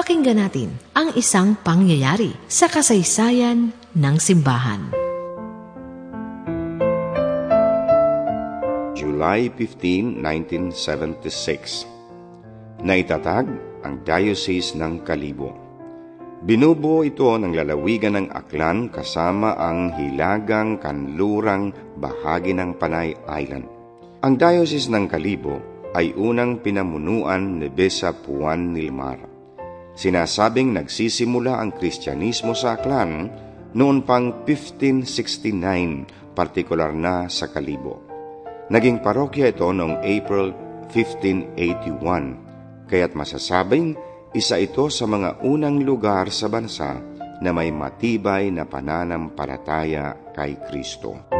Pakinggan natin ang isang pangyayari sa kasaysayan ng simbahan. July 15, 1976 Naitatag ang Diocese ng Kalibo. Binubuo ito ng lalawigan ng Aklan kasama ang hilagang kanlurang bahagi ng Panay Island. Ang Diocese ng Kalibo ay unang pinamunuan ni Bishop Juan Nilmar. Sinasabing nagsisimula ang Kristyanismo sa Aklan noon pang 1569, partikular na sa Kalibo. Naging parokya ito noong April 1581, kaya't masasabing isa ito sa mga unang lugar sa bansa na may matibay na pananampalataya kay Kristo.